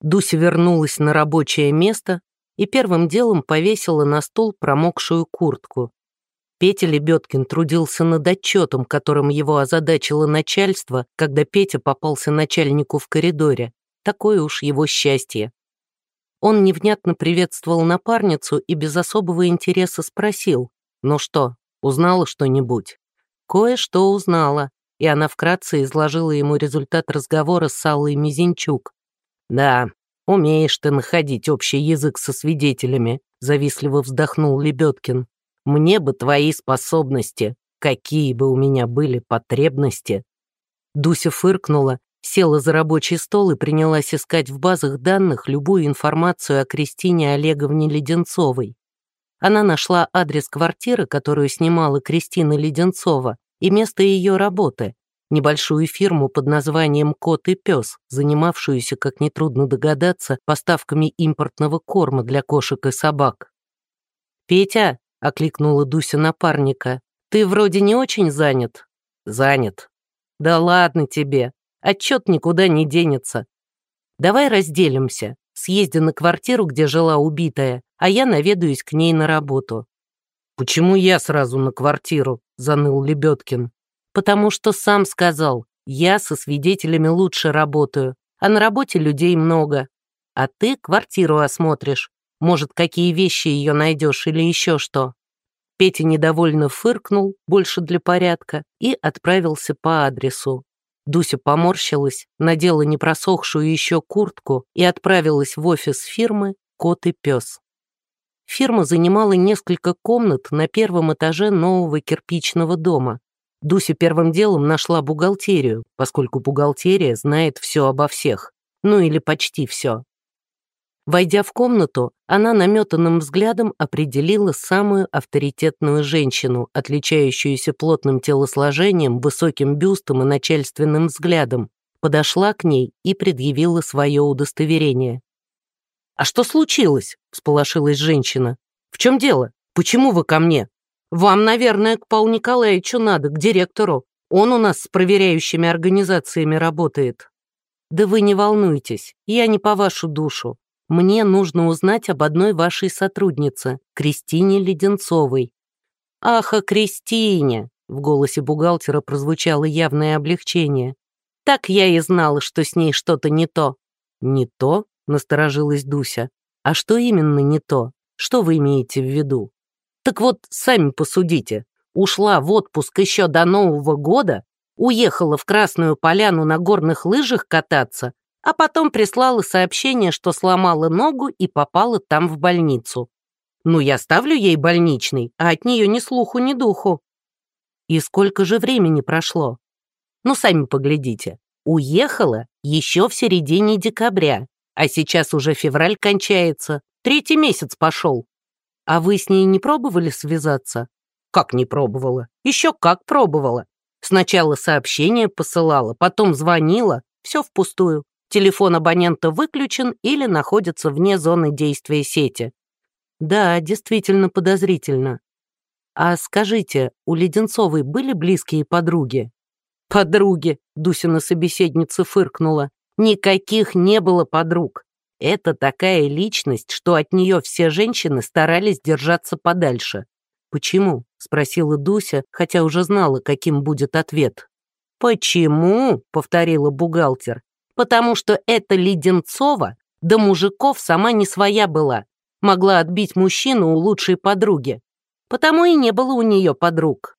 Дуся вернулась на рабочее место и первым делом повесила на стол промокшую куртку. Петя Лебедкин трудился над отчетом, которым его озадачило начальство, когда Петя попался начальнику в коридоре. Такое уж его счастье. Он невнятно приветствовал напарницу и без особого интереса спросил, «Ну что, узнала что-нибудь?» Кое-что узнала, и она вкратце изложила ему результат разговора с Аллой Мизинчук. «Да, умеешь ты находить общий язык со свидетелями», завистливо вздохнул Лебедкин. Мне бы твои способности, какие бы у меня были потребности». Дуся фыркнула, села за рабочий стол и принялась искать в базах данных любую информацию о Кристине Олеговне Леденцовой. Она нашла адрес квартиры, которую снимала Кристина Леденцова, и место ее работы, небольшую фирму под названием «Кот и пес», занимавшуюся, как нетрудно догадаться, поставками импортного корма для кошек и собак. «Петя, — окликнула Дуся напарника. «Ты вроде не очень занят?» «Занят». «Да ладно тебе. Отчет никуда не денется. Давай разделимся. Съезди на квартиру, где жила убитая, а я наведаюсь к ней на работу». «Почему я сразу на квартиру?» — заныл Лебедкин. «Потому что сам сказал, я со свидетелями лучше работаю, а на работе людей много. А ты квартиру осмотришь, может, какие вещи ее найдешь или еще что?» Петя недовольно фыркнул, больше для порядка, и отправился по адресу. Дуся поморщилась, надела непросохшую еще куртку и отправилась в офис фирмы «Кот и пес». Фирма занимала несколько комнат на первом этаже нового кирпичного дома. Дуся первым делом нашла бухгалтерию, поскольку бухгалтерия знает все обо всех. Ну или почти все. Войдя в комнату, она наметанным взглядом определила самую авторитетную женщину, отличающуюся плотным телосложением, высоким бюстом и начальственным взглядом, подошла к ней и предъявила свое удостоверение. «А что случилось?» — всполошилась женщина. «В чем дело? Почему вы ко мне? Вам, наверное, к Павлу Николаевичу надо, к директору. Он у нас с проверяющими организациями работает». «Да вы не волнуйтесь, я не по вашу душу. Мне нужно узнать об одной вашей сотруднице, Кристине Леденцовой». «Ах, о Кристине!» — в голосе бухгалтера прозвучало явное облегчение. «Так я и знала, что с ней что-то не то». «Не то?» — насторожилась Дуся. «А что именно не то? Что вы имеете в виду?» «Так вот, сами посудите. Ушла в отпуск еще до Нового года, уехала в Красную Поляну на горных лыжах кататься, а потом прислала сообщение, что сломала ногу и попала там в больницу. Ну, я ставлю ей больничный, а от нее ни слуху, ни духу. И сколько же времени прошло? Ну, сами поглядите. Уехала еще в середине декабря, а сейчас уже февраль кончается, третий месяц пошел. А вы с ней не пробовали связаться? Как не пробовала? Еще как пробовала. Сначала сообщение посылала, потом звонила, все впустую телефон абонента выключен или находится вне зоны действия сети. Да, действительно подозрительно. А скажите, у Леденцовой были близкие подруги? Подруги, Дусина собеседница фыркнула. Никаких не было подруг. Это такая личность, что от нее все женщины старались держаться подальше. «Почему?» — спросила Дуся, хотя уже знала, каким будет ответ. «Почему?» — повторила бухгалтер потому что эта Леденцова до мужиков сама не своя была, могла отбить мужчину у лучшей подруги. Потому и не было у нее подруг.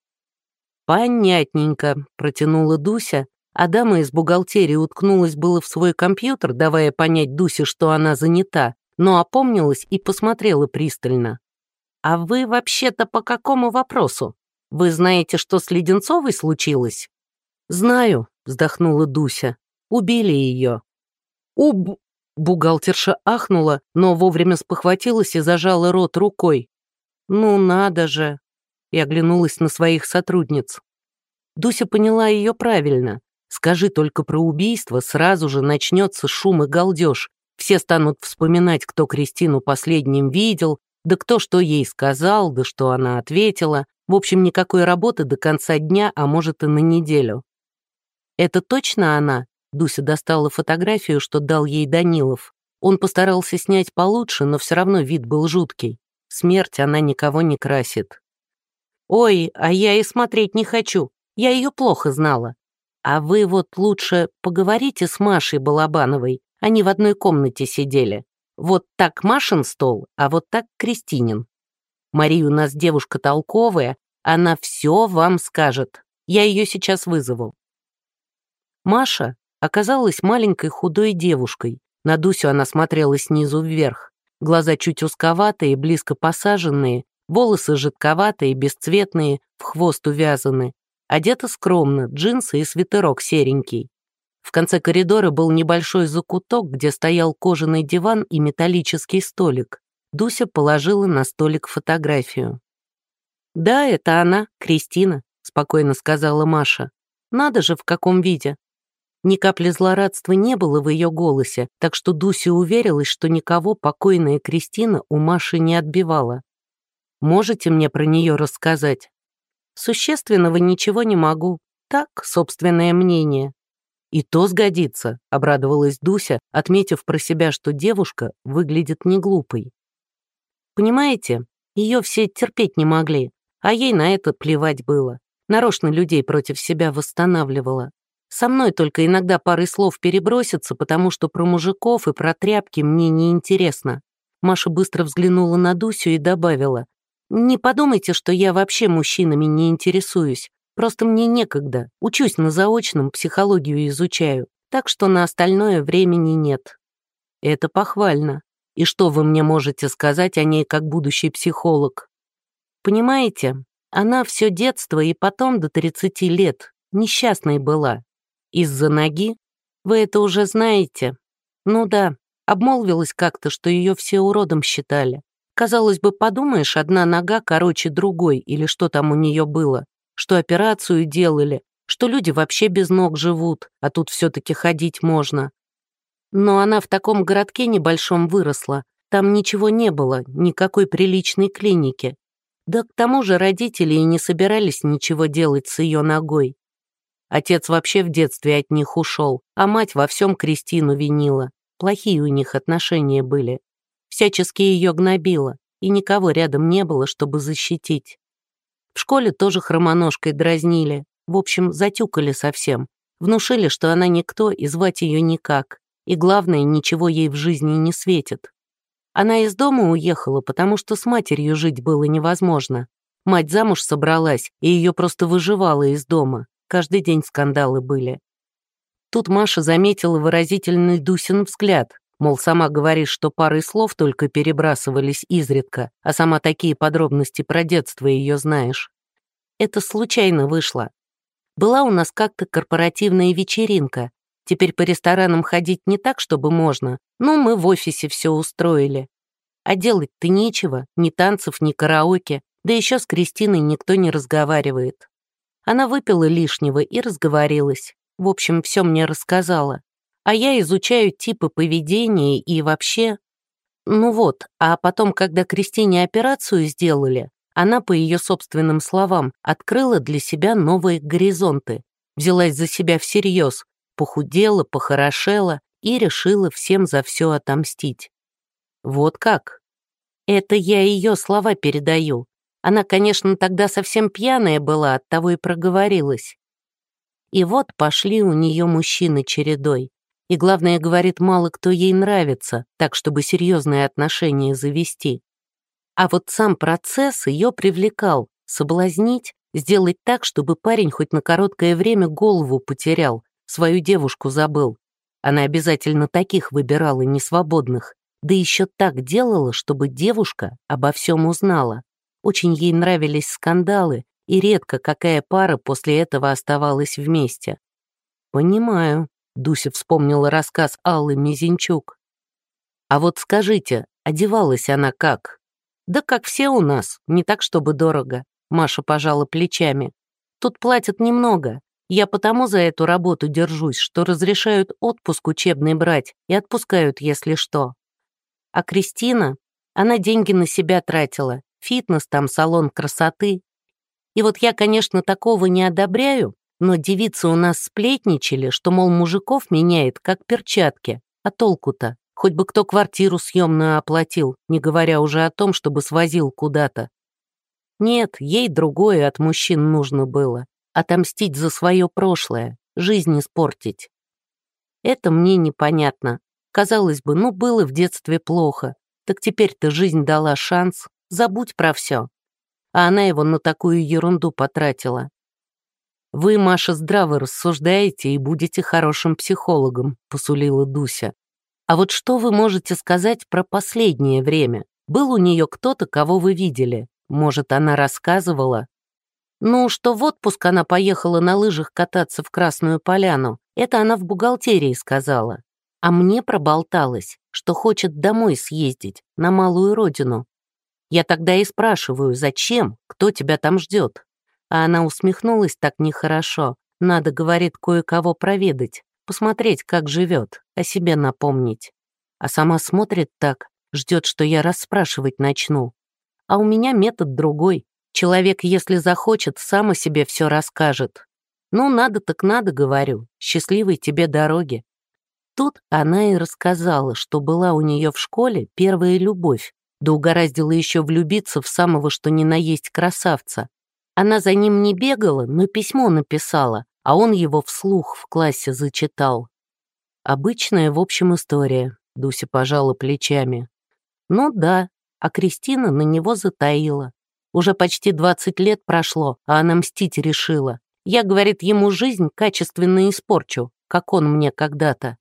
«Понятненько», — протянула Дуся, а дама из бухгалтерии уткнулась было в свой компьютер, давая понять Дусе, что она занята, но опомнилась и посмотрела пристально. «А вы вообще-то по какому вопросу? Вы знаете, что с Леденцовой случилось?» «Знаю», — вздохнула Дуся. Убили ее». «Уб...» Бухгалтерша ахнула, но вовремя спохватилась и зажала рот рукой. «Ну надо же!» И оглянулась на своих сотрудниц. Дуся поняла ее правильно. Скажи только про убийство, сразу же начнется шум и галдеж. Все станут вспоминать, кто Кристину последним видел, да кто что ей сказал, да что она ответила. В общем, никакой работы до конца дня, а может и на неделю. «Это точно она?» Дуся достала фотографию, что дал ей Данилов. Он постарался снять получше, но все равно вид был жуткий. Смерть она никого не красит. «Ой, а я и смотреть не хочу. Я ее плохо знала. А вы вот лучше поговорите с Машей Балабановой. Они в одной комнате сидели. Вот так Машин стол, а вот так Кристинин. Мария у нас девушка толковая, она все вам скажет. Я ее сейчас вызову». Маша оказалась маленькой худой девушкой. На Дусю она смотрела снизу вверх. Глаза чуть узковатые, близко посаженные, волосы жидковатые, бесцветные, в хвост увязаны. Одета скромно, джинсы и свитерок серенький. В конце коридора был небольшой закуток, где стоял кожаный диван и металлический столик. Дуся положила на столик фотографию. «Да, это она, Кристина», — спокойно сказала Маша. «Надо же, в каком виде. Ни капли злорадства не было в ее голосе, так что Дуся уверилась, что никого покойная Кристина у Маши не отбивала. «Можете мне про нее рассказать?» «Существенного ничего не могу. Так, собственное мнение». «И то сгодится», — обрадовалась Дуся, отметив про себя, что девушка выглядит не глупой. «Понимаете, ее все терпеть не могли, а ей на это плевать было. Нарочно людей против себя восстанавливала. Со мной только иногда парой слов перебросится, потому что про мужиков и про тряпки мне не интересно. Маша быстро взглянула на Дусю и добавила. «Не подумайте, что я вообще мужчинами не интересуюсь. Просто мне некогда. Учусь на заочном, психологию изучаю. Так что на остальное времени нет». «Это похвально. И что вы мне можете сказать о ней как будущий психолог?» «Понимаете, она все детство и потом до 30 лет несчастной была, из-за ноги? Вы это уже знаете? Ну да, обмолвилась как-то, что ее все уродом считали. Казалось бы, подумаешь, одна нога короче другой, или что там у нее было, что операцию делали, что люди вообще без ног живут, а тут все-таки ходить можно. Но она в таком городке небольшом выросла, там ничего не было, никакой приличной клиники. Да к тому же родители и не собирались ничего делать с ее ногой. Отец вообще в детстве от них ушел, а мать во всем Кристину винила. Плохие у них отношения были. Всячески ее гнобила, и никого рядом не было, чтобы защитить. В школе тоже хромоножкой дразнили. В общем, затюкали совсем. Внушили, что она никто и звать ее никак. И главное, ничего ей в жизни не светит. Она из дома уехала, потому что с матерью жить было невозможно. Мать замуж собралась, и ее просто выживала из дома. Каждый день скандалы были. Тут Маша заметила выразительный Дусин взгляд, мол, сама говоришь, что парой слов только перебрасывались изредка, а сама такие подробности про детство ее знаешь. Это случайно вышло. Была у нас как-то корпоративная вечеринка. Теперь по ресторанам ходить не так, чтобы можно, но мы в офисе все устроили. А делать-то нечего, ни танцев, ни караоке, да еще с Кристиной никто не разговаривает. Она выпила лишнего и разговорилась. В общем, все мне рассказала. А я изучаю типы поведения и вообще... Ну вот, а потом, когда Кристине операцию сделали, она, по ее собственным словам, открыла для себя новые горизонты, взялась за себя всерьез, похудела, похорошела и решила всем за все отомстить. Вот как? Это я ее слова передаю. Она, конечно, тогда совсем пьяная была, оттого и проговорилась. И вот пошли у нее мужчины чередой. И главное, говорит, мало кто ей нравится, так, чтобы серьезные отношения завести. А вот сам процесс ее привлекал, соблазнить, сделать так, чтобы парень хоть на короткое время голову потерял, свою девушку забыл. Она обязательно таких выбирала, несвободных, да еще так делала, чтобы девушка обо всем узнала. Очень ей нравились скандалы, и редко какая пара после этого оставалась вместе. «Понимаю», — Дуся вспомнила рассказ Аллы Мизинчук. «А вот скажите, одевалась она как?» «Да как все у нас, не так чтобы дорого», — Маша пожала плечами. «Тут платят немного. Я потому за эту работу держусь, что разрешают отпуск учебный брать и отпускают, если что. А Кристина, она деньги на себя тратила, фитнес там, салон красоты. И вот я, конечно, такого не одобряю, но девицы у нас сплетничали, что, мол, мужиков меняет, как перчатки. А толку-то? Хоть бы кто квартиру съемную оплатил, не говоря уже о том, чтобы свозил куда-то. Нет, ей другое от мужчин нужно было. Отомстить за свое прошлое, жизнь испортить. Это мне непонятно. Казалось бы, ну было в детстве плохо. Так теперь-то жизнь дала шанс. Забудь про все. А она его на такую ерунду потратила. «Вы, Маша, здраво рассуждаете и будете хорошим психологом», — посулила Дуся. А вот что вы можете сказать про последнее время? Был у нее кто-то, кого вы видели? Может, она рассказывала? Ну, что в отпуск она поехала на лыжах кататься в Красную Поляну. Это она в бухгалтерии сказала. А мне проболталась, что хочет домой съездить, на малую родину. Я тогда и спрашиваю, зачем, кто тебя там ждет? А она усмехнулась так нехорошо. Надо, говорит, кое-кого проведать посмотреть, как живет, о себе напомнить. А сама смотрит так, ждет, что я расспрашивать начну. А у меня метод другой. Человек, если захочет, сам о себе все расскажет. Ну, надо так надо, говорю. Счастливой тебе дороги. Тут она и рассказала, что была у нее в школе первая любовь, да угораздило еще влюбиться в самого что ни на есть красавца. Она за ним не бегала, но письмо написала, а он его вслух в классе зачитал. Обычная, в общем, история, Дуся пожала плечами. Ну да, а Кристина на него затаила. Уже почти 20 лет прошло, а она мстить решила. Я, говорит, ему жизнь качественно испорчу, как он мне когда-то.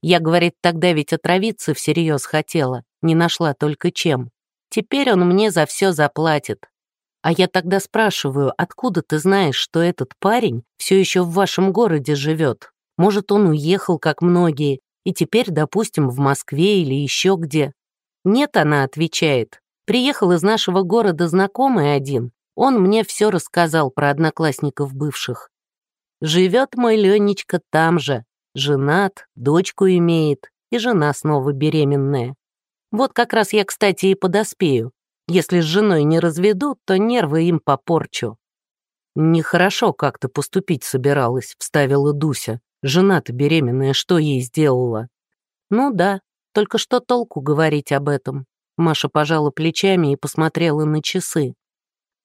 Я, говорит, тогда ведь отравиться всерьез хотела, не нашла только чем. Теперь он мне за все заплатит. А я тогда спрашиваю, откуда ты знаешь, что этот парень все еще в вашем городе живет? Может, он уехал, как многие, и теперь, допустим, в Москве или еще где? Нет, она отвечает. Приехал из нашего города знакомый один. Он мне все рассказал про одноклассников бывших. Живет мой Ленечка там же. Женат, дочку имеет, и жена снова беременная. Вот как раз я, кстати, и подоспею. Если с женой не разведут, то нервы им попорчу». «Нехорошо как-то поступить собиралась», — вставила Дуся. «Жена-то беременная, что ей сделала?» «Ну да, только что толку говорить об этом?» Маша пожала плечами и посмотрела на часы.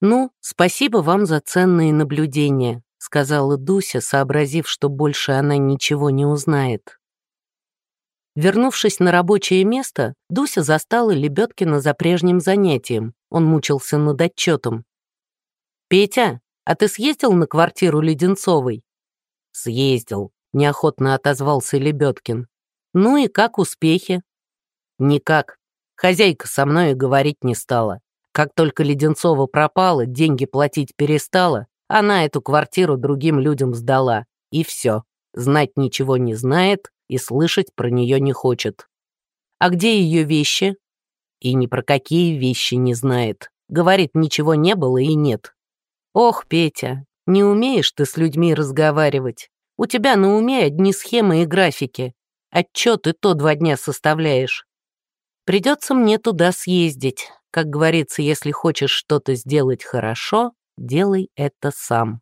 «Ну, спасибо вам за ценные наблюдения», — сказала Дуся, сообразив, что больше она ничего не узнает. Вернувшись на рабочее место, Дуся застала Лебедкина за прежним занятием. Он мучился над отчетом. «Петя, а ты съездил на квартиру Леденцовой?» «Съездил», — неохотно отозвался Лебедкин. «Ну и как успехи?» «Никак. Хозяйка со мной и говорить не стала. Как только Леденцова пропала, деньги платить перестала, она эту квартиру другим людям сдала. И все. Знать ничего не знает, и слышать про нее не хочет. А где ее вещи? И ни про какие вещи не знает. Говорит, ничего не было и нет. Ох, Петя, не умеешь ты с людьми разговаривать. У тебя на уме одни схемы и графики. Отчет и то два дня составляешь. Придется мне туда съездить. Как говорится, если хочешь что-то сделать хорошо, делай это сам.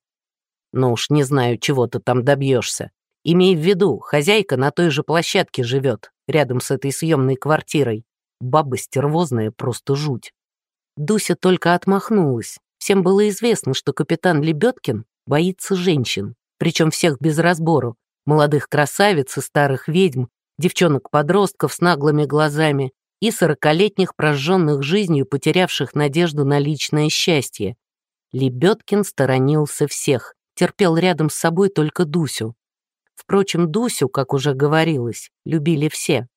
Ну уж не знаю, чего ты там добьешься. Имей в виду, хозяйка на той же площадке живет, рядом с этой съемной квартирой. Баба стервозная, просто жуть. Дуся только отмахнулась. Всем было известно, что капитан Лебедкин боится женщин, причем всех без разбору. Молодых красавиц и старых ведьм, девчонок-подростков с наглыми глазами и сорокалетних прожженных жизнью, потерявших надежду на личное счастье. Лебедкин сторонился всех, терпел рядом с собой только Дусю. Впрочем, Дусю, как уже говорилось, любили все.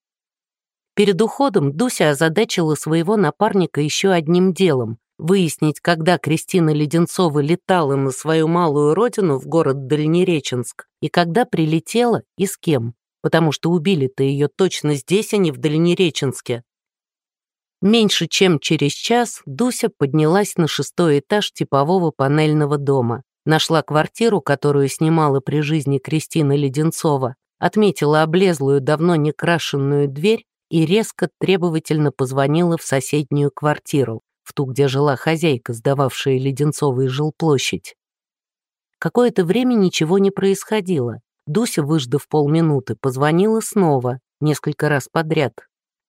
Перед уходом Дуся озадачила своего напарника еще одним делом — выяснить, когда Кристина Леденцова летала на свою малую родину в город Дальнереченск и когда прилетела и с кем, потому что убили-то ее точно здесь, а не в Дальнереченске. Меньше чем через час Дуся поднялась на шестой этаж типового панельного дома. Нашла квартиру, которую снимала при жизни Кристина Леденцова, отметила облезлую, давно не крашенную дверь и резко требовательно позвонила в соседнюю квартиру, в ту, где жила хозяйка, сдававшая Леденцовой жилплощадь. Какое-то время ничего не происходило. Дуся, выждав полминуты, позвонила снова, несколько раз подряд.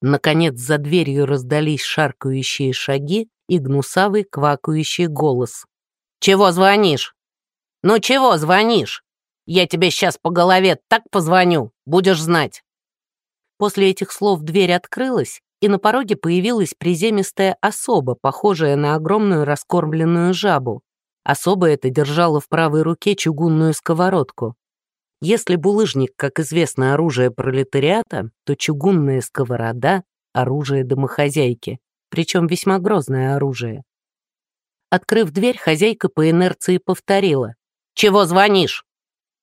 Наконец за дверью раздались шаркающие шаги и гнусавый квакающий голос. «Чего звонишь? Ну чего звонишь? Я тебе сейчас по голове так позвоню, будешь знать». После этих слов дверь открылась, и на пороге появилась приземистая особа, похожая на огромную раскормленную жабу. Особо это держала в правой руке чугунную сковородку. Если булыжник, как известно, оружие пролетариата, то чугунная сковорода — оружие домохозяйки, причем весьма грозное оружие. Открыв дверь, хозяйка по инерции повторила. «Чего звонишь?»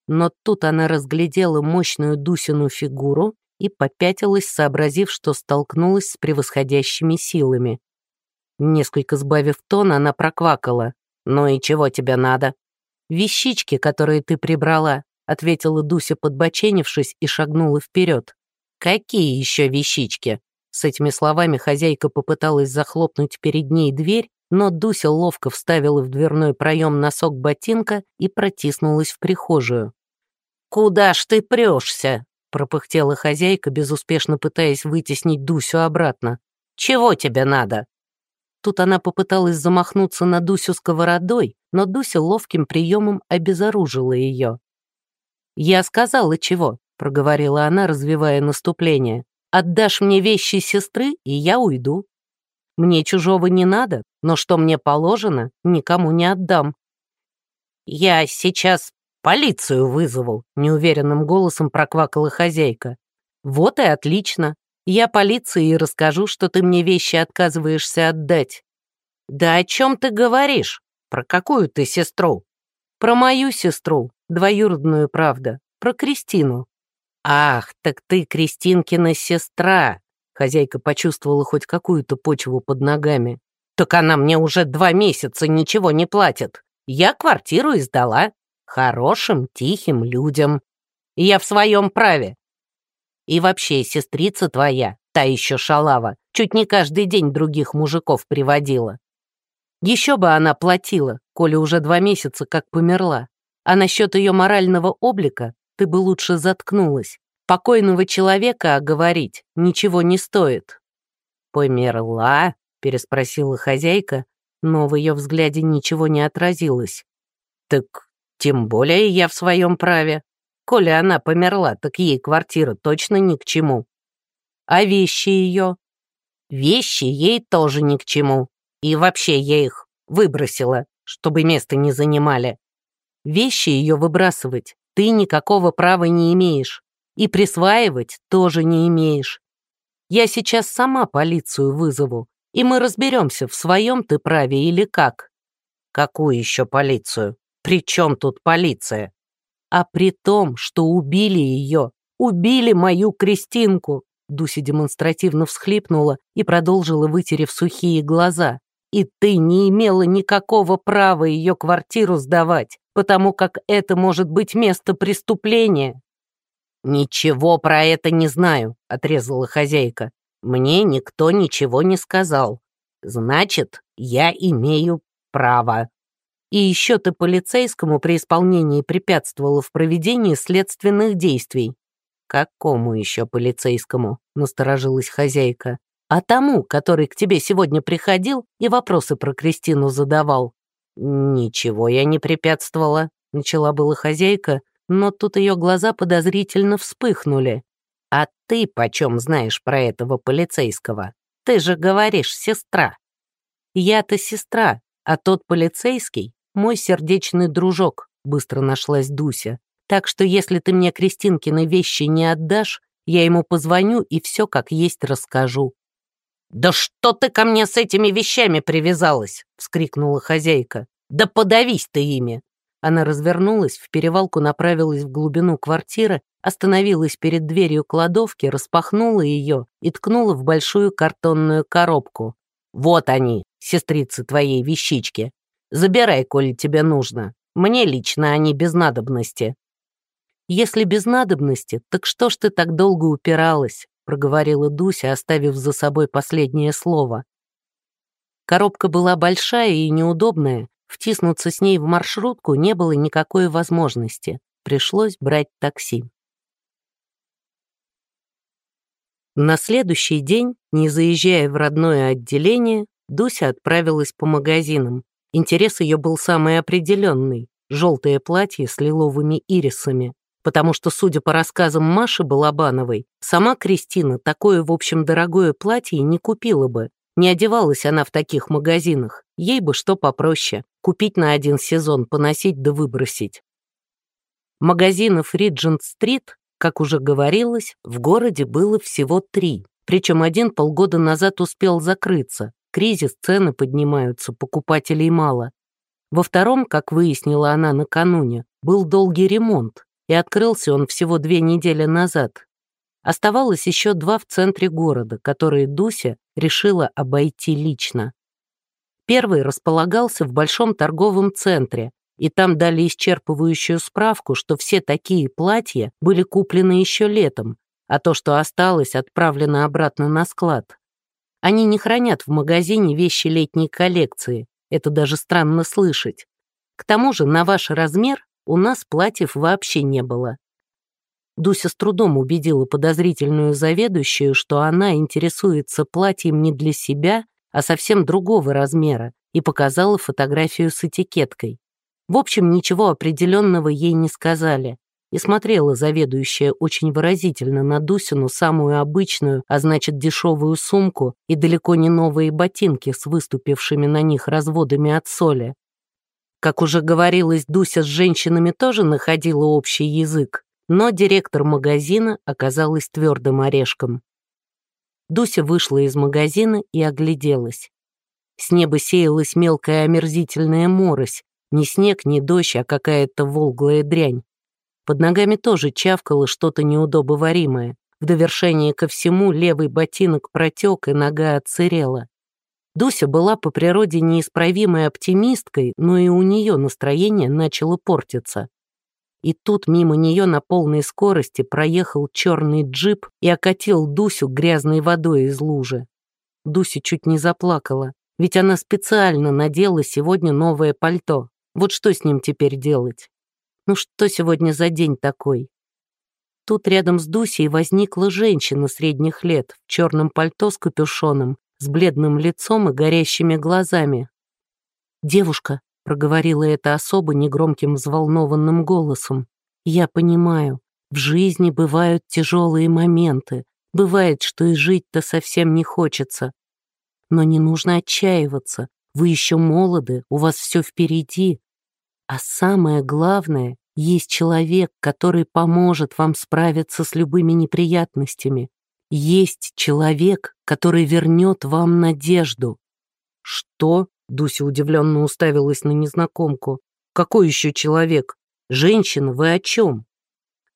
Но тут она разглядела мощную Дусину фигуру и попятилась, сообразив, что столкнулась с превосходящими силами. Несколько сбавив тон, она проквакала. «Ну и чего тебе надо?» «Вещички, которые ты прибрала», — ответила Дуся, подбоченившись, и шагнула вперед. «Какие еще вещички?» С этими словами хозяйка попыталась захлопнуть перед ней дверь, но Дуся ловко вставила в дверной проем носок ботинка и протиснулась в прихожую. «Куда ж ты прешься?» пропыхтела хозяйка, безуспешно пытаясь вытеснить Дусю обратно. «Чего тебе надо?» Тут она попыталась замахнуться на Дусю сковородой, но Дуся ловким приемом обезоружила ее. «Я сказала, чего», — проговорила она, развивая наступление. «Отдашь мне вещи сестры, и я уйду. Мне чужого не надо, но что мне положено, никому не отдам». «Я сейчас «Полицию вызову», — неуверенным голосом проквакала хозяйка. «Вот и отлично. Я полиции и расскажу, что ты мне вещи отказываешься отдать». «Да о чем ты говоришь? Про какую ты сестру?» «Про мою сестру, двоюродную, правда, про Кристину». «Ах, так ты Кристинкина сестра!» Хозяйка почувствовала хоть какую-то почву под ногами. «Так она мне уже два месяца ничего не платит. Я квартиру издала, хорошим, тихим людям. я в своем праве. И вообще, сестрица твоя, та еще шалава, чуть не каждый день других мужиков приводила. Еще бы она платила, коли уже два месяца как померла. А насчет ее морального облика ты бы лучше заткнулась. Покойного человека оговорить ничего не стоит. «Померла?» — переспросила хозяйка, но в ее взгляде ничего не отразилось. «Так тем более я в своем праве. Коли она померла, так ей квартира точно ни к чему. А вещи ее? Вещи ей тоже ни к чему. И вообще я их выбросила, чтобы место не занимали. Вещи ее выбрасывать ты никакого права не имеешь. И присваивать тоже не имеешь. Я сейчас сама полицию вызову, и мы разберемся, в своем ты праве или как. Какую еще полицию? При чем тут полиция? А при том, что убили ее, убили мою Кристинку. Дуся демонстративно всхлипнула и продолжила, вытерев сухие глаза. И ты не имела никакого права ее квартиру сдавать, потому как это может быть место преступления. «Ничего про это не знаю», — отрезала хозяйка. «Мне никто ничего не сказал. Значит, я имею право». И еще ты полицейскому при исполнении препятствовала в проведении следственных действий. Какому еще полицейскому? Насторожилась хозяйка. А тому, который к тебе сегодня приходил и вопросы про Кристину задавал. Ничего я не препятствовала, начала была хозяйка, но тут ее глаза подозрительно вспыхнули. А ты почем знаешь про этого полицейского? Ты же говоришь, сестра. Я-то сестра, а тот полицейский мой сердечный дружок», — быстро нашлась Дуся. «Так что если ты мне Кристинкины вещи не отдашь, я ему позвоню и все как есть расскажу». «Да что ты ко мне с этими вещами привязалась?» — вскрикнула хозяйка. «Да подавись ты ими!» Она развернулась, в перевалку направилась в глубину квартиры, остановилась перед дверью кладовки, распахнула ее и ткнула в большую картонную коробку. «Вот они, сестрицы твоей вещички. Забирай, коли тебе нужно. Мне лично они без надобности». «Если без надобности, так что ж ты так долго упиралась?» проговорила Дуся, оставив за собой последнее слово. Коробка была большая и неудобная, втиснуться с ней в маршрутку не было никакой возможности. Пришлось брать такси. На следующий день, не заезжая в родное отделение, Дуся отправилась по магазинам. Интерес ее был самый определенный — желтое платье с лиловыми ирисами. Потому что, судя по рассказам Маши Балабановой, сама Кристина такое, в общем, дорогое платье не купила бы. Не одевалась она в таких магазинах. Ей бы что попроще — купить на один сезон, поносить да выбросить. Магазинов Риджент-стрит, как уже говорилось, в городе было всего три. Причем один полгода назад успел закрыться. Кризис, цены поднимаются, покупателей мало. Во втором, как выяснила она накануне, был долгий ремонт, и открылся он всего две недели назад. Оставалось еще два в центре города, которые Дуся решила обойти лично. Первый располагался в большом торговом центре, и там дали исчерпывающую справку, что все такие платья были куплены еще летом, а то, что осталось, отправлено обратно на склад. Они не хранят в магазине вещи летней коллекции, это даже странно слышать. К тому же на ваш размер у нас платьев вообще не было. Дуся с трудом убедила подозрительную заведующую, что она интересуется платьем не для себя, а совсем другого размера, и показала фотографию с этикеткой. В общем, ничего определенного ей не сказали, и смотрела заведующая очень выразительно на Дусину самую обычную, а значит дешевую сумку и далеко не новые ботинки с выступившими на них разводами от соли. Как уже говорилось, Дуся с женщинами тоже находила общий язык, но директор магазина оказалась твердым орешком. Дуся вышла из магазина и огляделась. С неба сеялась мелкая омерзительная морось, ни снег, ни дождь, а какая-то волглая дрянь. Под ногами тоже чавкало что-то неудобоваримое. В довершение ко всему левый ботинок протек, и нога отсырела. Дуся была по природе неисправимой оптимисткой, но и у нее настроение начало портиться. И тут мимо нее на полной скорости проехал черный джип и окатил Дусю грязной водой из лужи. Дуся чуть не заплакала, ведь она специально надела сегодня новое пальто. Вот что с ним теперь делать? Ну что сегодня за день такой? Тут рядом с Дусей возникла женщина средних лет в черном пальто с капюшоном, с бледным лицом и горящими глазами. «Девушка», — проговорила эта особа негромким взволнованным голосом. «Я понимаю, в жизни бывают тяжелые моменты, бывает, что и жить-то совсем не хочется. Но не нужно отчаиваться, вы еще молоды, у вас все впереди. А самое главное, есть человек, который поможет вам справиться с любыми неприятностями. Есть человек, который вернет вам надежду. Что? Дуся удивленно уставилась на незнакомку. «Какой еще человек? Женщина, вы о чем?»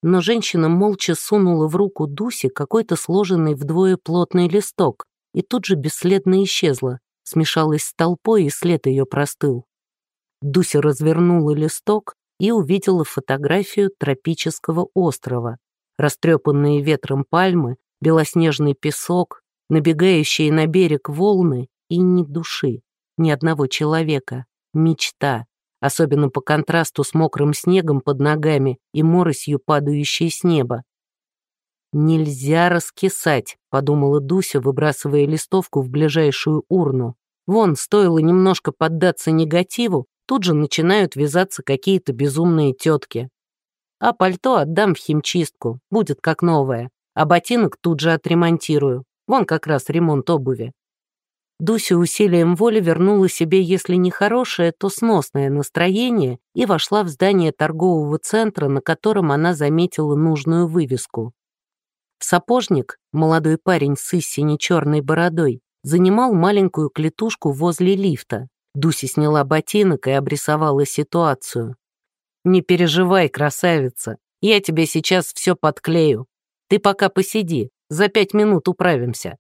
Но женщина молча сунула в руку Дуси какой-то сложенный вдвое плотный листок и тут же бесследно исчезла, смешалась с толпой, и след ее простыл. Дуся развернула листок и увидела фотографию тропического острова. Растрепанные ветром пальмы, белоснежный песок, набегающие на берег волны и ни души ни одного человека. Мечта, особенно по контрасту с мокрым снегом под ногами и моросью, падающей с неба. «Нельзя раскисать», — подумала Дуся, выбрасывая листовку в ближайшую урну. Вон, стоило немножко поддаться негативу, тут же начинают вязаться какие-то безумные тетки. А пальто отдам в химчистку, будет как новое, а ботинок тут же отремонтирую. Вон как раз ремонт обуви. Дуся усилием воли вернула себе, если не хорошее, то сносное настроение и вошла в здание торгового центра, на котором она заметила нужную вывеску. Сапожник, молодой парень с сине-черной бородой, занимал маленькую клетушку возле лифта. Дуся сняла ботинок и обрисовала ситуацию. «Не переживай, красавица, я тебе сейчас все подклею. Ты пока посиди, за пять минут управимся.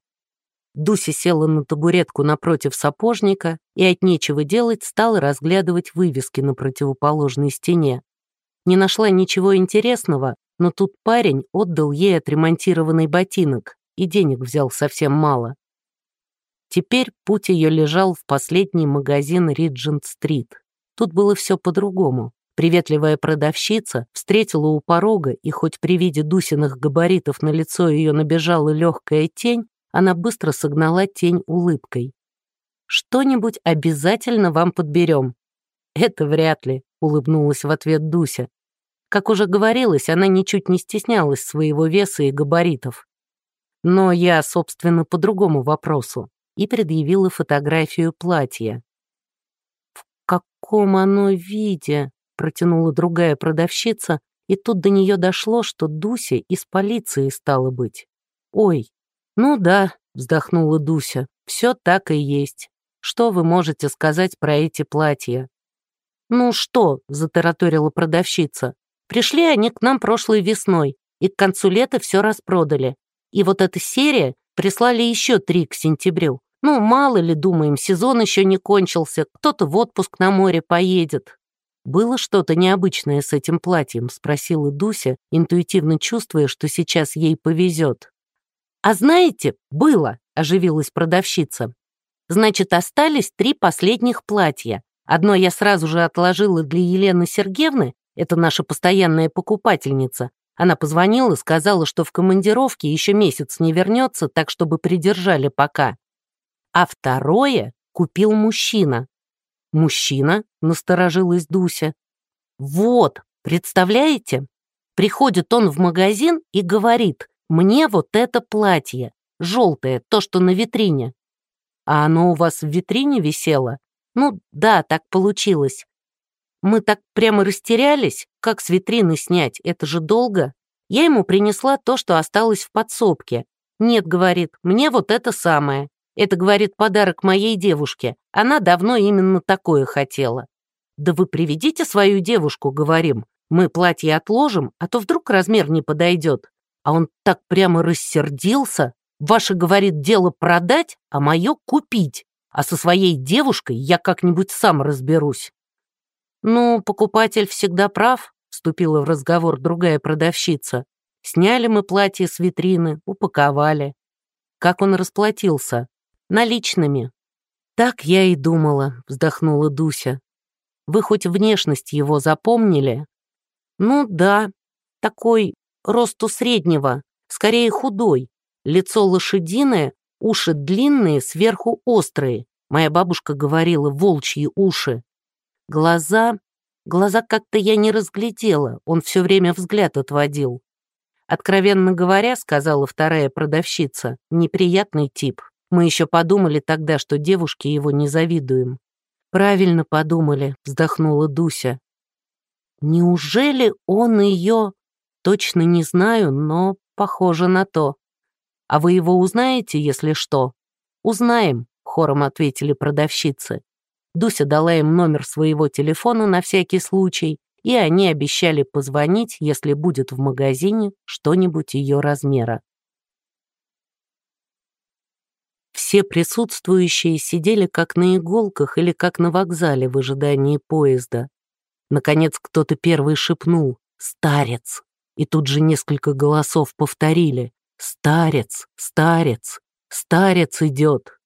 Дуся села на табуретку напротив сапожника и от нечего делать стала разглядывать вывески на противоположной стене. Не нашла ничего интересного, но тут парень отдал ей отремонтированный ботинок и денег взял совсем мало. Теперь путь ее лежал в последний магазин Риджент-стрит. Тут было все по-другому. Приветливая продавщица встретила у порога, и хоть при виде Дусиных габаритов на лицо ее набежала легкая тень, она быстро согнала тень улыбкой. «Что-нибудь обязательно вам подберем». «Это вряд ли», — улыбнулась в ответ Дуся. Как уже говорилось, она ничуть не стеснялась своего веса и габаритов. Но я, собственно, по другому вопросу и предъявила фотографию платья. «В каком оно виде?» — протянула другая продавщица, и тут до нее дошло, что Дуся из полиции стала быть. «Ой, ну да», — вздохнула Дуся, — «все так и есть. Что вы можете сказать про эти платья?» «Ну что?» — затараторила продавщица. «Пришли они к нам прошлой весной, и к концу лета все распродали. И вот эта серия прислали еще три к сентябрю. Ну, мало ли, думаем, сезон еще не кончился, кто-то в отпуск на море поедет. «Было что-то необычное с этим платьем?» — спросила Дуся, интуитивно чувствуя, что сейчас ей повезет. «А знаете, было», — оживилась продавщица. «Значит, остались три последних платья. Одно я сразу же отложила для Елены Сергеевны, это наша постоянная покупательница, она позвонила, сказала, что в командировке еще месяц не вернется, так чтобы придержали пока. А второе купил мужчина. «Мужчина?» — насторожилась Дуся. «Вот, представляете? Приходит он в магазин и говорит, мне вот это платье, желтое, то, что на витрине. А оно у вас в витрине висело? Ну да, так получилось. Мы так прямо растерялись, как с витрины снять, это же долго. Я ему принесла то, что осталось в подсобке. Нет, говорит, мне вот это самое. Это, говорит, подарок моей девушке. Она давно именно такое хотела. Да вы приведите свою девушку, говорим. Мы платье отложим, а то вдруг размер не подойдет. А он так прямо рассердился. Ваше, говорит, дело продать, а мое купить. А со своей девушкой я как-нибудь сам разберусь. «Ну, покупатель всегда прав», — вступила в разговор другая продавщица. «Сняли мы платье с витрины, упаковали. Как он расплатился? Наличными». «Так я и думала», — вздохнула Дуся. «Вы хоть внешность его запомнили?» «Ну да, такой росту среднего, скорее худой, лицо лошадиное, уши длинные, сверху острые. Моя бабушка говорила волчьи уши. Глаза... Глаза как-то я не разглядела, он все время взгляд отводил. Откровенно говоря, сказала вторая продавщица, неприятный тип. Мы еще подумали тогда, что девушке его не завидуем. Правильно подумали, вздохнула Дуся. Неужели он ее... Точно не знаю, но похоже на то. А вы его узнаете, если что? Узнаем, хором ответили продавщицы. Дуся дала им номер своего телефона на всякий случай, и они обещали позвонить, если будет в магазине что-нибудь ее размера. Все присутствующие сидели как на иголках или как на вокзале в ожидании поезда. Наконец кто-то первый шепнул «Старец!» И тут же несколько голосов повторили «Старец! Старец! Старец идет!»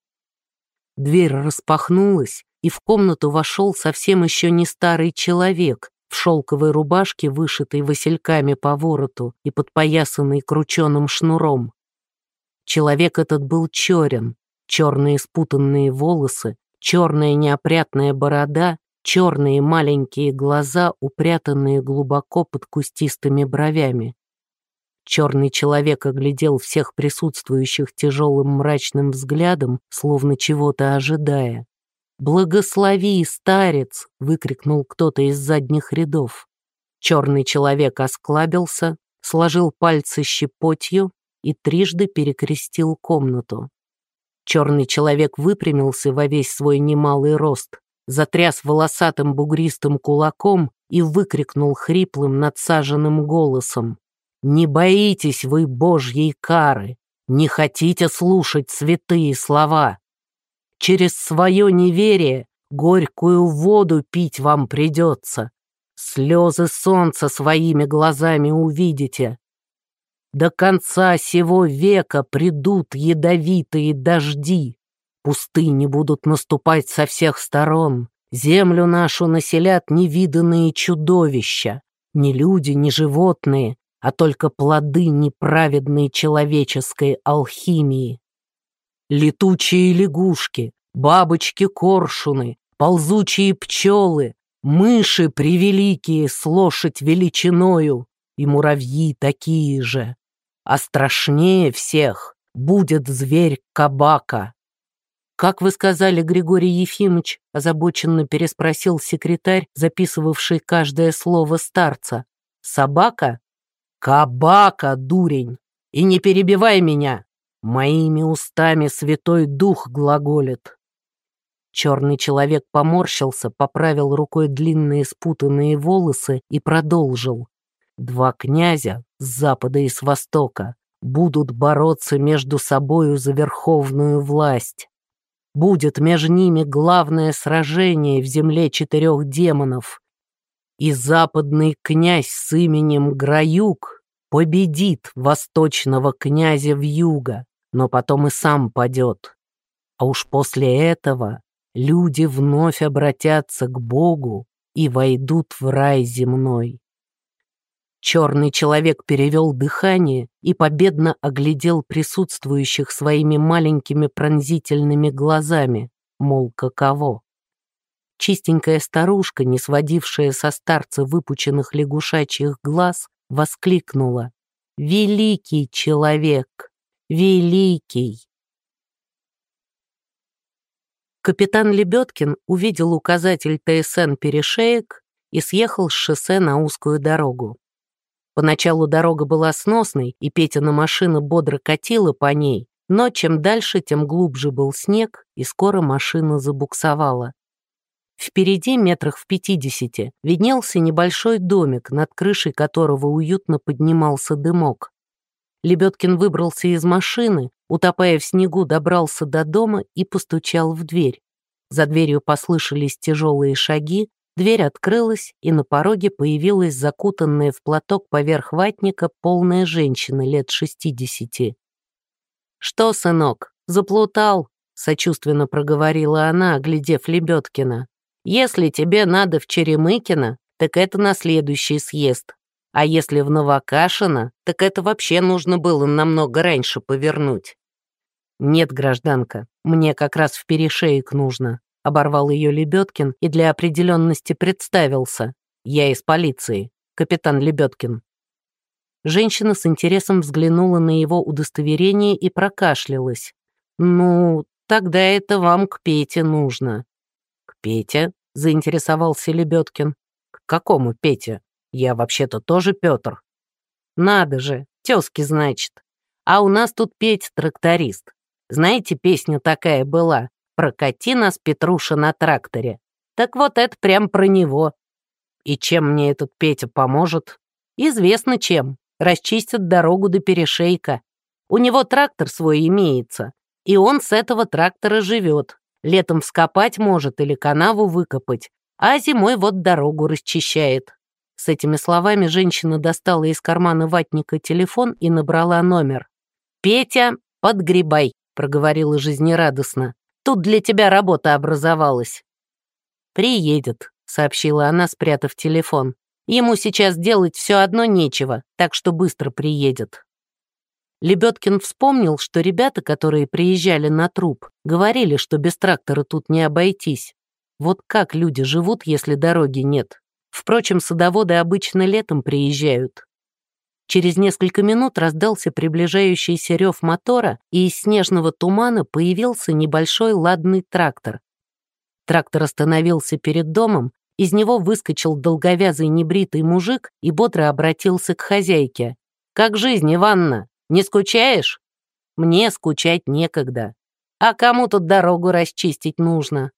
Дверь распахнулась, и в комнату вошел совсем еще не старый человек в шелковой рубашке, вышитой васильками по вороту и подпоясанной крученым шнуром. Человек этот был черен, черные спутанные волосы, черная неопрятная борода, черные маленькие глаза, упрятанные глубоко под кустистыми бровями. Черный человек оглядел всех присутствующих тяжелым мрачным взглядом, словно чего-то ожидая. «Благослови, старец!» — выкрикнул кто-то из задних рядов. Черный человек осклабился, сложил пальцы щепотью и трижды перекрестил комнату. Черный человек выпрямился во весь свой немалый рост, затряс волосатым бугристым кулаком и выкрикнул хриплым надсаженным голосом. «Не боитесь вы Божьей кары! Не хотите слушать святые слова! Через свое неверие горькую воду пить вам придется. Слезы солнца своими глазами увидите. До конца сего века придут ядовитые дожди. Пустыни будут наступать со всех сторон, Землю нашу населят невиданные чудовища, не люди, не животные, а только плоды неправедной человеческой алхимии. Летучие лягушки, бабочки-коршуны, ползучие пчелы, мыши превеликие с лошадь величиною и муравьи такие же. А страшнее всех будет зверь кабака. «Как вы сказали, Григорий Ефимович?» озабоченно переспросил секретарь, записывавший каждое слово старца. «Собака?» «Кабака, дурень! И не перебивай меня! Моими устами святой дух глаголит!» Черный человек поморщился, поправил рукой длинные спутанные волосы и продолжил. «Два князя с запада и с востока будут бороться между собою за верховную власть. Будет между ними главное сражение в земле четырех демонов. И западный князь с именем Граюк победит восточного князя в юга, но потом и сам падет. А уж после этого люди вновь обратятся к Богу и войдут в рай земной. Черный человек перевел дыхание и победно оглядел присутствующих своими маленькими пронзительными глазами, мол, каково. Чистенькая старушка, не сводившая со старца выпученных лягушачьих глаз, воскликнула «Великий человек! Великий!» Капитан Лебедкин увидел указатель ТСН «Перешеек» и съехал с шоссе на узкую дорогу. Поначалу дорога была сносной, и Петина машина бодро катила по ней, но чем дальше, тем глубже был снег, и скоро машина забуксовала. Впереди, метрах в пятидесяти, виднелся небольшой домик, над крышей которого уютно поднимался дымок. Лебедкин выбрался из машины, утопая в снегу, добрался до дома и постучал в дверь. За дверью послышались тяжелые шаги, Дверь открылась, и на пороге появилась закутанная в платок поверх ватника полная женщина лет шестидесяти. «Что, сынок, заплутал?» — сочувственно проговорила она, оглядев Лебедкина. «Если тебе надо в Черемыкино, так это на следующий съезд. А если в Новокашино, так это вообще нужно было намного раньше повернуть». «Нет, гражданка, мне как раз в перешеек нужно», — оборвал ее Лебедкин и для определенности представился. «Я из полиции, капитан Лебедкин». Женщина с интересом взглянула на его удостоверение и прокашлялась. «Ну, тогда это вам к Пете нужно». «К Пете?» — заинтересовался Лебедкин. «К какому Пете? Я вообще-то тоже Петр». «Надо же, тезки, значит. А у нас тут Петь тракторист. Знаете, песня такая была «Прокати нас, Петруша, на тракторе». Так вот это прям про него. И чем мне этот Петя поможет? Известно чем. Расчистит дорогу до перешейка. У него трактор свой имеется, и он с этого трактора живет. Летом вскопать может или канаву выкопать, а зимой вот дорогу расчищает. С этими словами женщина достала из кармана ватника телефон и набрала номер. «Петя, подгребай», — проговорила жизнерадостно. Тут для тебя работа образовалась». «Приедет», — сообщила она, спрятав телефон. «Ему сейчас делать все одно нечего, так что быстро приедет». Лебедкин вспомнил, что ребята, которые приезжали на труп, говорили, что без трактора тут не обойтись. Вот как люди живут, если дороги нет? Впрочем, садоводы обычно летом приезжают. Через несколько минут раздался приближающийся рев мотора, и из снежного тумана появился небольшой ладный трактор. Трактор остановился перед домом, из него выскочил долговязый небритый мужик и бодро обратился к хозяйке. «Как жизнь, Иванна? Не скучаешь?» «Мне скучать некогда. А кому тут дорогу расчистить нужно?»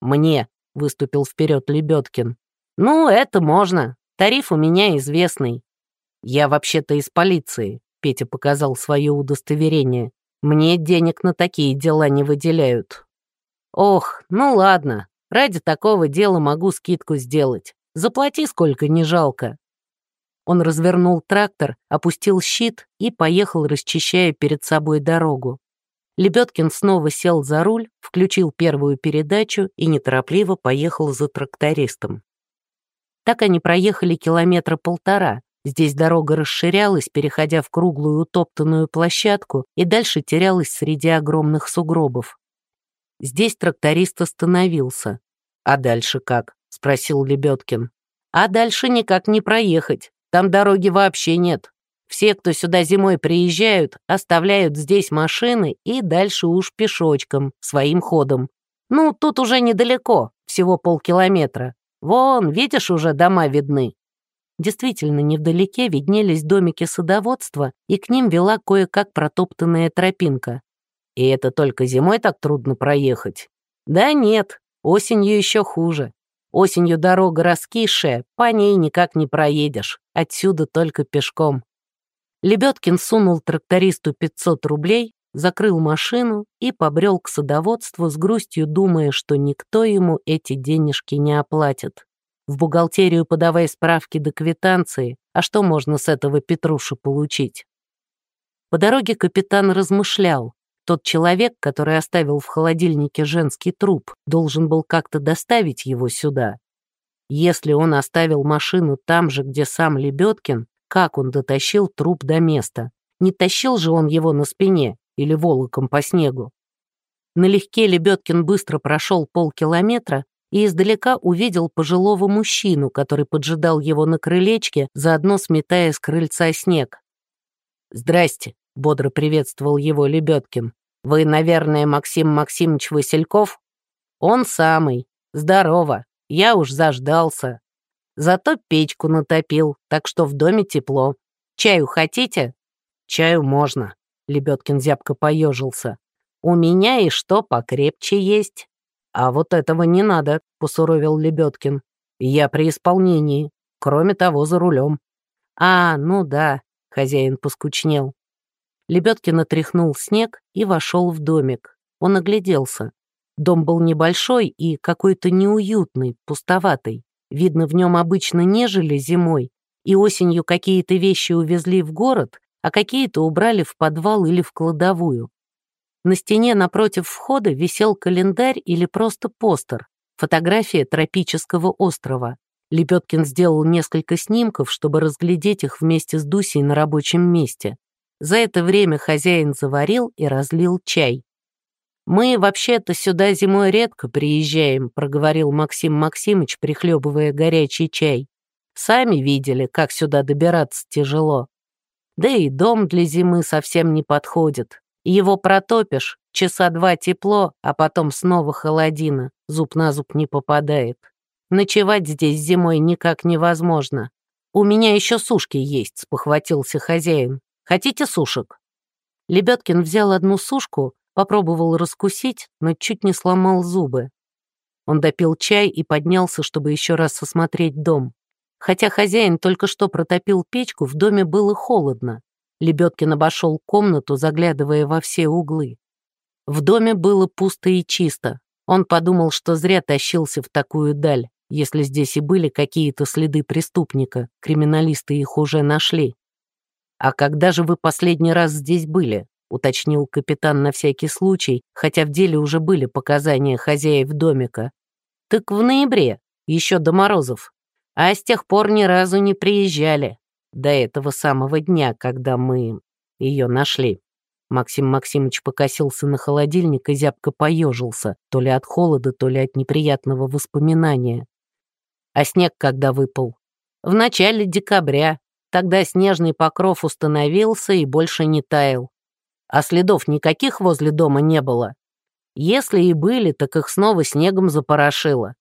«Мне», — выступил вперед Лебедкин. «Ну, это можно. Тариф у меня известный. «Я вообще-то из полиции», — Петя показал свое удостоверение. «Мне денег на такие дела не выделяют». «Ох, ну ладно, ради такого дела могу скидку сделать. Заплати сколько не жалко». Он развернул трактор, опустил щит и поехал, расчищая перед собой дорогу. Лебедкин снова сел за руль, включил первую передачу и неторопливо поехал за трактористом. Так они проехали километра полтора. Здесь дорога расширялась, переходя в круглую утоптанную площадку, и дальше терялась среди огромных сугробов. Здесь тракторист остановился. «А дальше как?» — спросил Лебедкин. «А дальше никак не проехать. Там дороги вообще нет. Все, кто сюда зимой приезжают, оставляют здесь машины и дальше уж пешочком, своим ходом. Ну, тут уже недалеко, всего полкилометра. Вон, видишь, уже дома видны». Действительно, невдалеке виднелись домики садоводства, и к ним вела кое-как протоптанная тропинка. И это только зимой так трудно проехать? Да нет, осенью еще хуже. Осенью дорога раскисшая, по ней никак не проедешь, отсюда только пешком. Лебедкин сунул трактористу 500 рублей, закрыл машину и побрел к садоводству с грустью, думая, что никто ему эти денежки не оплатит. В бухгалтерию подавай справки до квитанции, а что можно с этого Петруша получить? По дороге капитан размышлял, тот человек, который оставил в холодильнике женский труп, должен был как-то доставить его сюда. Если он оставил машину там же, где сам Лебедкин, как он дотащил труп до места? Не тащил же он его на спине или волоком по снегу? Налегке Лебедкин быстро прошел полкилометра и издалека увидел пожилого мужчину, который поджидал его на крылечке, заодно сметая с крыльца снег. «Здрасте», — бодро приветствовал его Лебедкин. Вы, наверное, Максим Максимович Васильков? Он самый. Здорово. Я уж заждался. Зато печку натопил, так что в доме тепло. Чаю хотите? Чаю можно. Лебедкин зябко поежился. У меня и что покрепче есть. А вот этого не надо, посуровил Лебедкин. Я при исполнении. Кроме того, за рулем. А, ну да, хозяин поскучнел. Лебедкин отряхнул снег и вошел в домик. Он огляделся. Дом был небольшой и какой-то неуютный, пустоватый. Видно, в нем обычно не жили зимой, и осенью какие-то вещи увезли в город, а какие-то убрали в подвал или в кладовую. На стене напротив входа висел календарь или просто постер, фотография тропического острова. Лебедкин сделал несколько снимков, чтобы разглядеть их вместе с Дусей на рабочем месте. За это время хозяин заварил и разлил чай. «Мы вообще-то сюда зимой редко приезжаем», проговорил Максим Максимыч, прихлебывая горячий чай. «Сами видели, как сюда добираться тяжело. Да и дом для зимы совсем не подходит. Его протопишь, часа два тепло, а потом снова холодина, зуб на зуб не попадает. Ночевать здесь зимой никак невозможно. У меня еще сушки есть», — спохватился хозяин. Хотите сушек?» Лебедкин взял одну сушку, попробовал раскусить, но чуть не сломал зубы. Он допил чай и поднялся, чтобы еще раз осмотреть дом. Хотя хозяин только что протопил печку, в доме было холодно. Лебедкин обошел комнату, заглядывая во все углы. В доме было пусто и чисто. Он подумал, что зря тащился в такую даль. Если здесь и были какие-то следы преступника, криминалисты их уже нашли. «А когда же вы последний раз здесь были?» — уточнил капитан на всякий случай, хотя в деле уже были показания хозяев домика. «Так в ноябре, еще до морозов. А с тех пор ни разу не приезжали. До этого самого дня, когда мы ее нашли». Максим Максимович покосился на холодильник и зябко поежился, то ли от холода, то ли от неприятного воспоминания. А снег когда выпал? В начале декабря, Тогда снежный покров установился и больше не таял. А следов никаких возле дома не было. Если и были, так их снова снегом запорошило.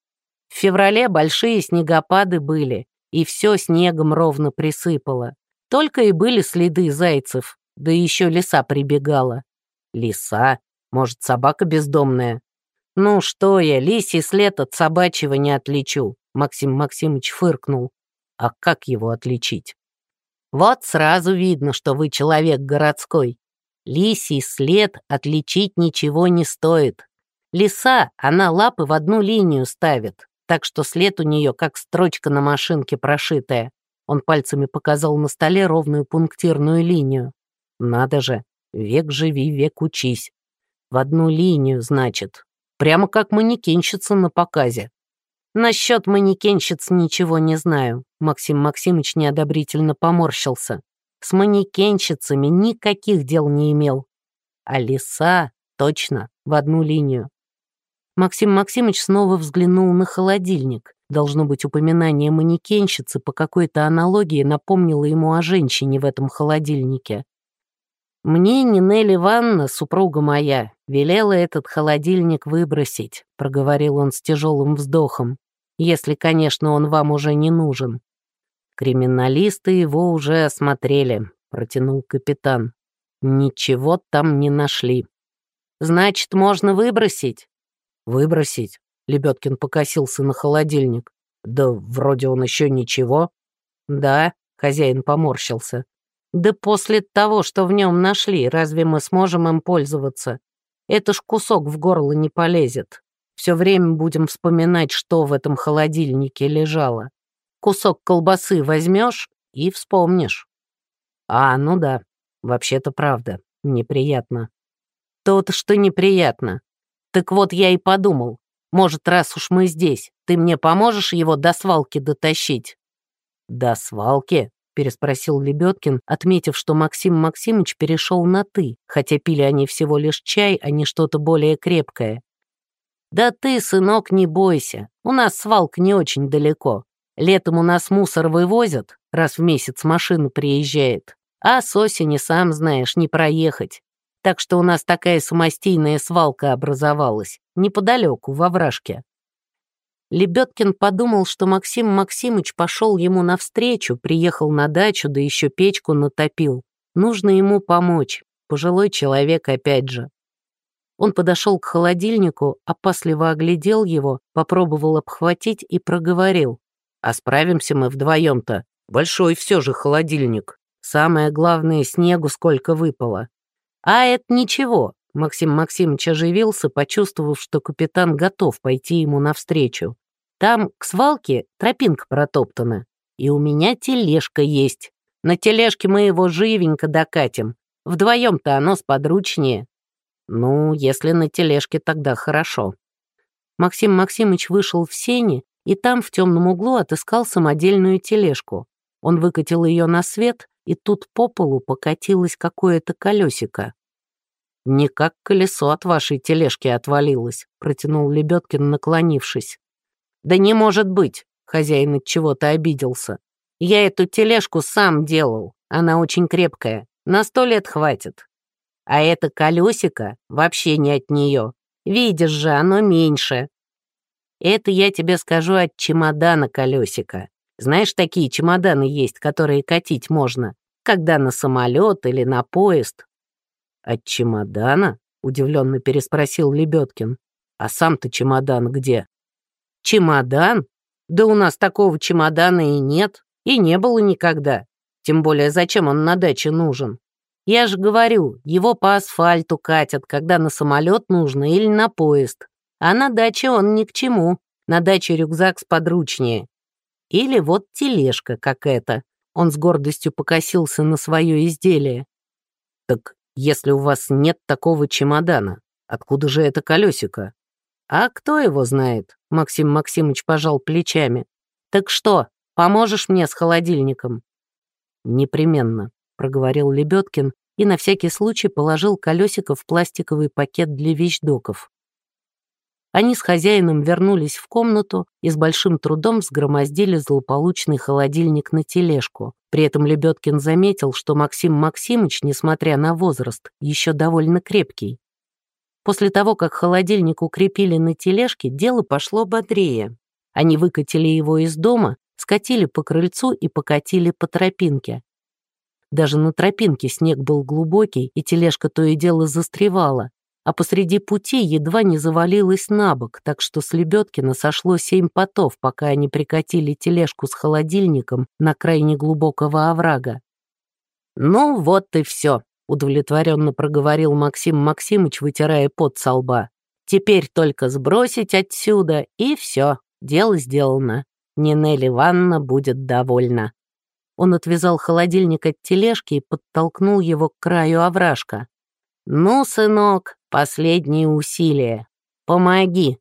В феврале большие снегопады были, и все снегом ровно присыпало. Только и были следы зайцев, да еще лиса прибегала. Лиса? Может, собака бездомная? Ну что я, лисий след от собачьего не отличу, Максим Максимович фыркнул. А как его отличить? Вот сразу видно, что вы человек городской. Лисий след отличить ничего не стоит. Лиса, она лапы в одну линию ставит, так что след у нее как строчка на машинке прошитая. Он пальцами показал на столе ровную пунктирную линию. Надо же, век живи, век учись. В одну линию, значит. Прямо как манекенщица на показе. Насчет манекенщиц ничего не знаю. Максим Максимыч неодобрительно поморщился. С манекенщицами никаких дел не имел. А лиса точно в одну линию. Максим Максимыч снова взглянул на холодильник. Должно быть, упоминание манекенщицы по какой-то аналогии напомнило ему о женщине в этом холодильнике. «Мне Нинель Ивановна, супруга моя, велела этот холодильник выбросить», проговорил он с тяжелым вздохом, «если, конечно, он вам уже не нужен». «Криминалисты его уже осмотрели», протянул капитан. «Ничего там не нашли». «Значит, можно выбросить?» «Выбросить? Лебедкин покосился на холодильник. «Да вроде он еще ничего». «Да», — хозяин поморщился. «Да после того, что в нем нашли, разве мы сможем им пользоваться? Это ж кусок в горло не полезет. Все время будем вспоминать, что в этом холодильнике лежало. Кусок колбасы возьмешь и вспомнишь». «А, ну да, вообще-то правда, неприятно». «То-то, что неприятно. Так вот я и подумал, может, раз уж мы здесь, ты мне поможешь его до свалки дотащить?» «До свалки?» — переспросил Лебедкин, отметив, что Максим Максимович перешел на «ты», хотя пили они всего лишь чай, а не что-то более крепкое. «Да ты, сынок, не бойся, у нас свалка не очень далеко. Летом у нас мусор вывозят, раз в месяц машина приезжает, а с осени, сам знаешь, не проехать. Так что у нас такая самостийная свалка образовалась, неподалеку, во вражке. Лебедкин подумал, что Максим Максимыч пошел ему навстречу, приехал на дачу, да еще печку натопил. Нужно ему помочь, пожилой человек опять же. Он подошел к холодильнику, опасливо оглядел его, попробовал обхватить и проговорил. «А справимся мы вдвоем-то. Большой все же холодильник. Самое главное, снегу сколько выпало. «А это ничего», — Максим Максимович оживился, почувствовав, что капитан готов пойти ему навстречу. «Там к свалке тропинка протоптана, и у меня тележка есть. На тележке мы его живенько докатим. Вдвоем-то оно сподручнее». «Ну, если на тележке, тогда хорошо». Максим Максимович вышел в сени и там в темном углу отыскал самодельную тележку. Он выкатил ее на свет, и тут по полу покатилось какое-то колесико. «Не как колесо от вашей тележки отвалилось», — протянул Лебедкин, наклонившись. «Да не может быть», — хозяин от чего-то обиделся. «Я эту тележку сам делал, она очень крепкая, на сто лет хватит. А это колесико вообще не от нее. Видишь же, оно меньше. Это я тебе скажу от чемодана колесика. Знаешь, такие чемоданы есть, которые катить можно, когда на самолет или на поезд. От чемодана? Удивленно переспросил Лебедкин. А сам-то чемодан где? Чемодан? Да у нас такого чемодана и нет, и не было никогда. Тем более, зачем он на даче нужен? Я же говорю, его по асфальту катят, когда на самолет нужно или на поезд. А на даче он ни к чему. На даче рюкзак сподручнее. Или вот тележка какая-то. Он с гордостью покосился на свое изделие. Так если у вас нет такого чемодана, откуда же это колесико? А кто его знает? Максим Максимович пожал плечами. Так что, поможешь мне с холодильником? Непременно, проговорил Лебедкин и на всякий случай положил колесико в пластиковый пакет для вещдоков. Они с хозяином вернулись в комнату и с большим трудом сгромоздили злополучный холодильник на тележку. При этом Лебедкин заметил, что Максим Максимыч, несмотря на возраст, еще довольно крепкий. После того, как холодильник укрепили на тележке, дело пошло бодрее. Они выкатили его из дома, скатили по крыльцу и покатили по тропинке. Даже на тропинке снег был глубокий, и тележка то и дело застревала, а посреди пути едва не завалилась на бок, так что с Лебедкина сошло семь потов, пока они прикатили тележку с холодильником на крайне глубокого оврага. «Ну вот и все», — удовлетворенно проговорил Максим Максимыч, вытирая пот со лба. «Теперь только сбросить отсюда, и все, дело сделано. Нинель Ивановна будет довольна». Он отвязал холодильник от тележки и подтолкнул его к краю овражка. «Ну, сынок, последние усилия. Помоги!»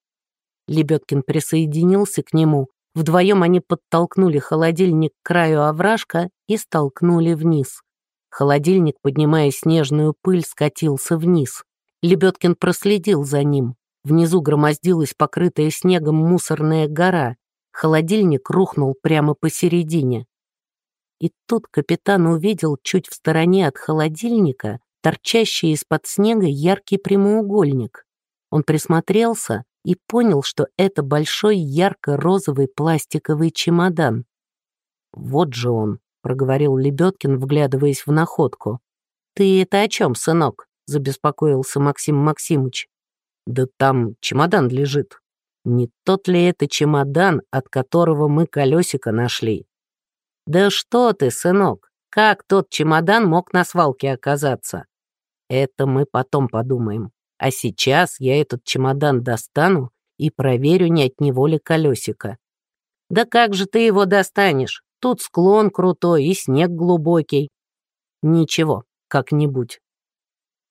Лебедкин присоединился к нему. Вдвоем они подтолкнули холодильник к краю овражка и столкнули вниз. Холодильник, поднимая снежную пыль, скатился вниз. Лебедкин проследил за ним. Внизу громоздилась покрытая снегом мусорная гора. Холодильник рухнул прямо посередине. И тут капитан увидел чуть в стороне от холодильника торчащий из-под снега яркий прямоугольник. Он присмотрелся и понял, что это большой ярко-розовый пластиковый чемодан. «Вот же он», — проговорил Лебедкин, вглядываясь в находку. «Ты это о чем, сынок?» — забеспокоился Максим Максимыч. «Да там чемодан лежит. Не тот ли это чемодан, от которого мы колесико нашли?» «Да что ты, сынок, как тот чемодан мог на свалке оказаться?» Это мы потом подумаем. А сейчас я этот чемодан достану и проверю, не от него ли колесико. Да как же ты его достанешь? Тут склон крутой и снег глубокий. Ничего, как-нибудь.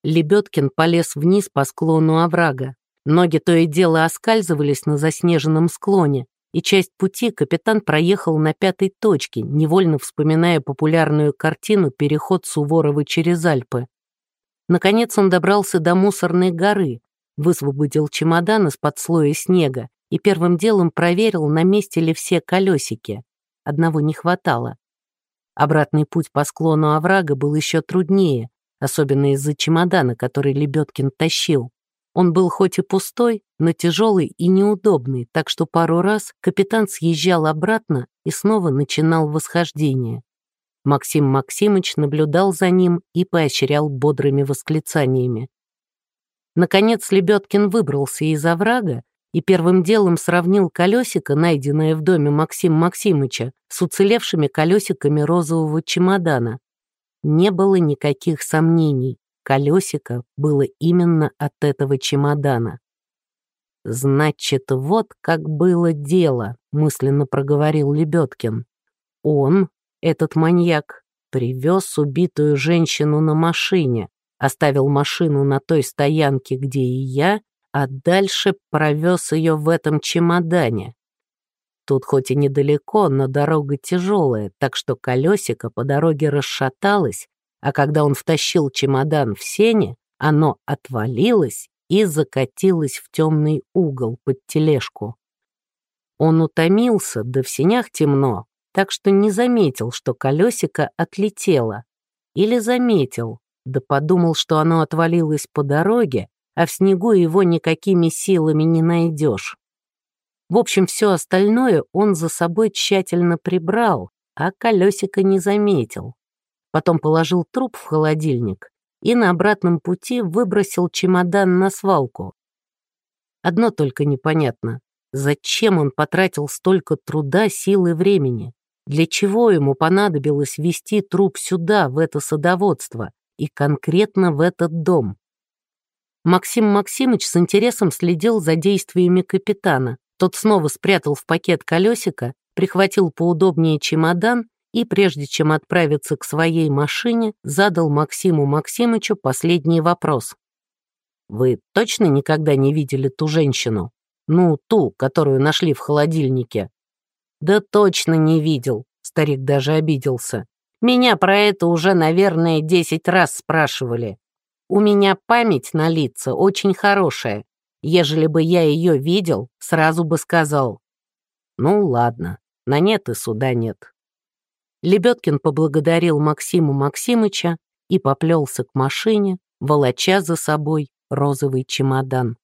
Лебедкин полез вниз по склону оврага. Ноги то и дело оскальзывались на заснеженном склоне, и часть пути капитан проехал на пятой точке, невольно вспоминая популярную картину «Переход Суворова через Альпы». Наконец он добрался до мусорной горы, высвободил чемодан из-под слоя снега и первым делом проверил, на месте ли все колесики. Одного не хватало. Обратный путь по склону оврага был еще труднее, особенно из-за чемодана, который Лебедкин тащил. Он был хоть и пустой, но тяжелый и неудобный, так что пару раз капитан съезжал обратно и снова начинал восхождение. Максим Максимыч наблюдал за ним и поощрял бодрыми восклицаниями. Наконец Лебедкин выбрался из оврага и первым делом сравнил колесико, найденное в доме Максима Максимыча, с уцелевшими колесиками розового чемодана. Не было никаких сомнений, колесико было именно от этого чемодана. «Значит, вот как было дело», — мысленно проговорил Лебедкин. Он, этот маньяк привез убитую женщину на машине, оставил машину на той стоянке, где и я, а дальше провез ее в этом чемодане. Тут хоть и недалеко, но дорога тяжелая, так что колесико по дороге расшаталось, а когда он втащил чемодан в сене, оно отвалилось и закатилось в темный угол под тележку. Он утомился, да в сенях темно, так что не заметил, что колесико отлетело. Или заметил, да подумал, что оно отвалилось по дороге, а в снегу его никакими силами не найдешь. В общем, все остальное он за собой тщательно прибрал, а колесико не заметил. Потом положил труп в холодильник и на обратном пути выбросил чемодан на свалку. Одно только непонятно, зачем он потратил столько труда, сил и времени. Для чего ему понадобилось вести труп сюда, в это садоводство, и конкретно в этот дом? Максим Максимыч с интересом следил за действиями капитана. Тот снова спрятал в пакет колесико, прихватил поудобнее чемодан и, прежде чем отправиться к своей машине, задал Максиму Максимычу последний вопрос. «Вы точно никогда не видели ту женщину? Ну, ту, которую нашли в холодильнике?» «Да точно не видел», — старик даже обиделся. «Меня про это уже, наверное, десять раз спрашивали. У меня память на лица очень хорошая. Ежели бы я ее видел, сразу бы сказал. Ну ладно, на нет и суда нет». Лебедкин поблагодарил Максима Максимыча и поплелся к машине, волоча за собой розовый чемодан.